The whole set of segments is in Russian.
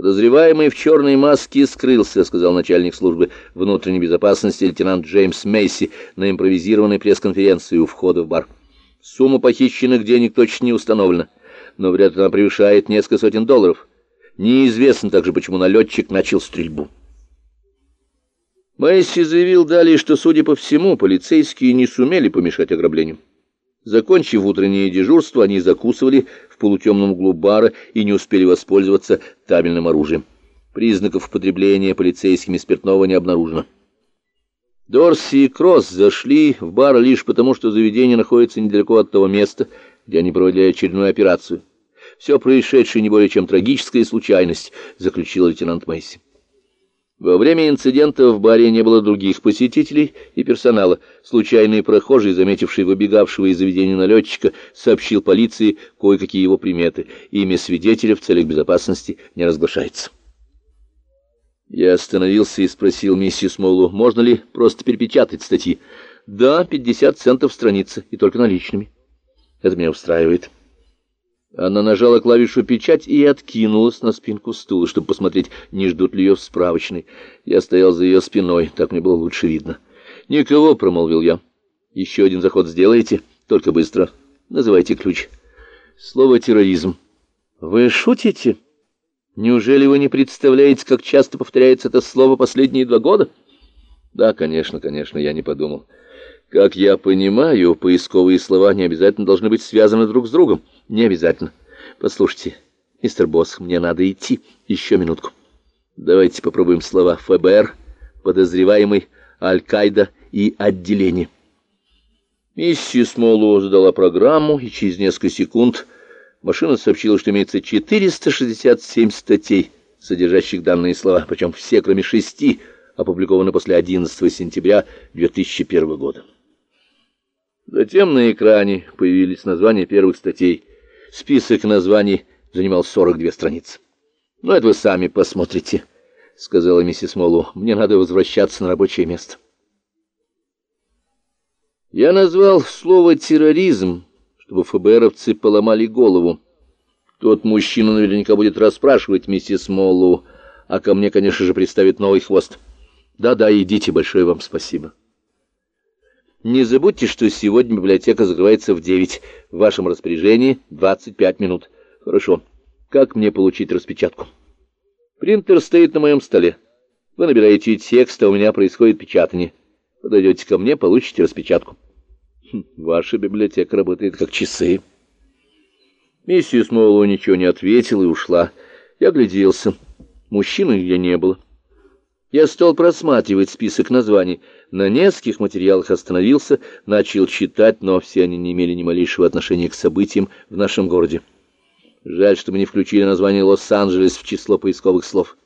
Подозреваемый в черной маске скрылся, сказал начальник службы внутренней безопасности лейтенант Джеймс Мейси на импровизированной пресс-конференции у входа в бар. Сумма похищенных денег точно не установлена, но вряд ли она превышает несколько сотен долларов. Неизвестно также, почему налетчик начал стрельбу. Мэйси заявил далее, что, судя по всему, полицейские не сумели помешать ограблению. Закончив утреннее дежурство, они закусывали в полутемном углу бара и не успели воспользоваться табельным оружием. Признаков употребления полицейскими спиртного не обнаружено. Дорси и Кросс зашли в бар лишь потому, что заведение находится недалеко от того места, где они проводили очередную операцию. Все происшедшее не более чем трагическая случайность, заключил лейтенант Мэйси. Во время инцидента в баре не было других посетителей и персонала. Случайный прохожий, заметивший выбегавшего из заведения налетчика, сообщил полиции кое-какие его приметы. Имя свидетеля в целях безопасности не разглашается. Я остановился и спросил миссис Моллу, можно ли просто перепечатать статьи. Да, 50 центов страницы, и только наличными. Это меня устраивает. Она нажала клавишу «Печать» и откинулась на спинку стула, чтобы посмотреть, не ждут ли ее в справочной. Я стоял за ее спиной, так мне было лучше видно. «Никого», — промолвил я. «Еще один заход сделаете? Только быстро. Называйте ключ». Слово «терроризм». «Вы шутите? Неужели вы не представляете, как часто повторяется это слово последние два года?» «Да, конечно, конечно, я не подумал». Как я понимаю, поисковые слова не обязательно должны быть связаны друг с другом. Не обязательно. Послушайте, мистер Босс, мне надо идти. Еще минутку. Давайте попробуем слова ФБР, подозреваемый, Аль-Каида и отделение. Миссис Молло задала программу, и через несколько секунд машина сообщила, что имеется 467 статей, содержащих данные слова, причем все, кроме шести, опубликованы после 11 сентября 2001 года. Затем на экране появились названия первых статей. Список названий занимал 42 страницы. «Ну, это вы сами посмотрите», — сказала миссис Моллу. «Мне надо возвращаться на рабочее место». Я назвал слово «терроризм», чтобы ФБРовцы поломали голову. Тот мужчина наверняка будет расспрашивать миссис Моллу, а ко мне, конечно же, представит новый хвост. Да-да, идите, большое вам спасибо. Не забудьте, что сегодня библиотека закрывается в девять. В вашем распоряжении двадцать пять минут. Хорошо. Как мне получить распечатку? Принтер стоит на моем столе. Вы набираете текст, а у меня происходит печатание. Подойдете ко мне, получите распечатку. Хм, ваша библиотека работает как часы. Миссис Моллоу ничего не ответила и ушла. Я огляделся. Мужчины нигде не было. Я стал просматривать список названий. На нескольких материалах остановился, начал читать, но все они не имели ни малейшего отношения к событиям в нашем городе. Жаль, что мы не включили название Лос-Анджелес в число поисковых слов.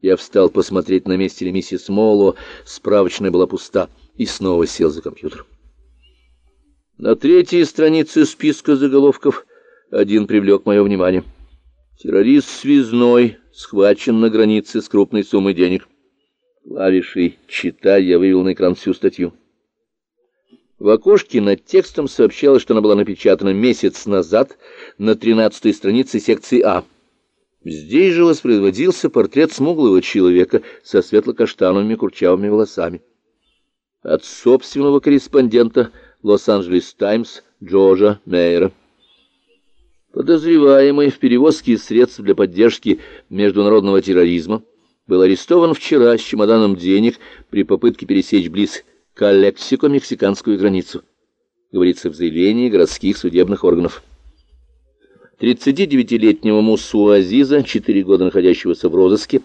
Я встал посмотреть, на месте ли миссис Молло, справочная была пуста, и снова сел за компьютер. На третьей странице списка заголовков один привлек мое внимание. Террорист связной схвачен на границе с крупной суммой денег. Клавишей «Читай» я вывел на экран всю статью. В окошке над текстом сообщалось, что она была напечатана месяц назад на 13 странице секции А. Здесь же воспроизводился портрет смуглого человека со светло-каштановыми курчавыми волосами. От собственного корреспондента «Лос-Анджелес Таймс» Джорджа Мейера. Подозреваемый в перевозке средств для поддержки международного терроризма был арестован вчера с чемоданом денег при попытке пересечь близ Калексико мексиканскую границу. Говорится в заявлении городских судебных органов. 39-летнего Мусу Азиза, 4 года находящегося в розыске,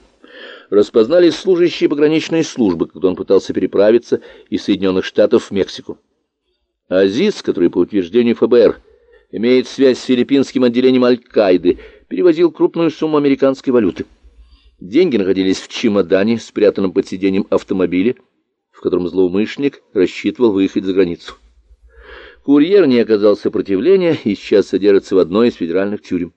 распознали служащие пограничной службы, когда он пытался переправиться из Соединенных Штатов в Мексику. Азиз, который по утверждению ФБР имеет связь с филиппинским отделением Аль-Каиды, перевозил крупную сумму американской валюты. Деньги находились в чемодане, спрятанном под сиденьем автомобиля, в котором злоумышленник рассчитывал выехать за границу. Курьер не оказал сопротивления и сейчас содержится в одной из федеральных тюрем.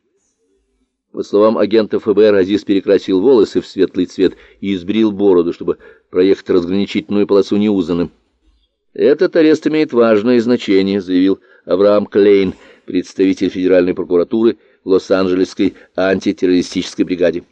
По словам агента ФБР, Азиз перекрасил волосы в светлый цвет и избрил бороду, чтобы проехать разграничительную полосу неузнанным. «Этот арест имеет важное значение», — заявил Авраам Клейн, представитель Федеральной прокуратуры в Лос-Анджелесской антитеррористической бригаде.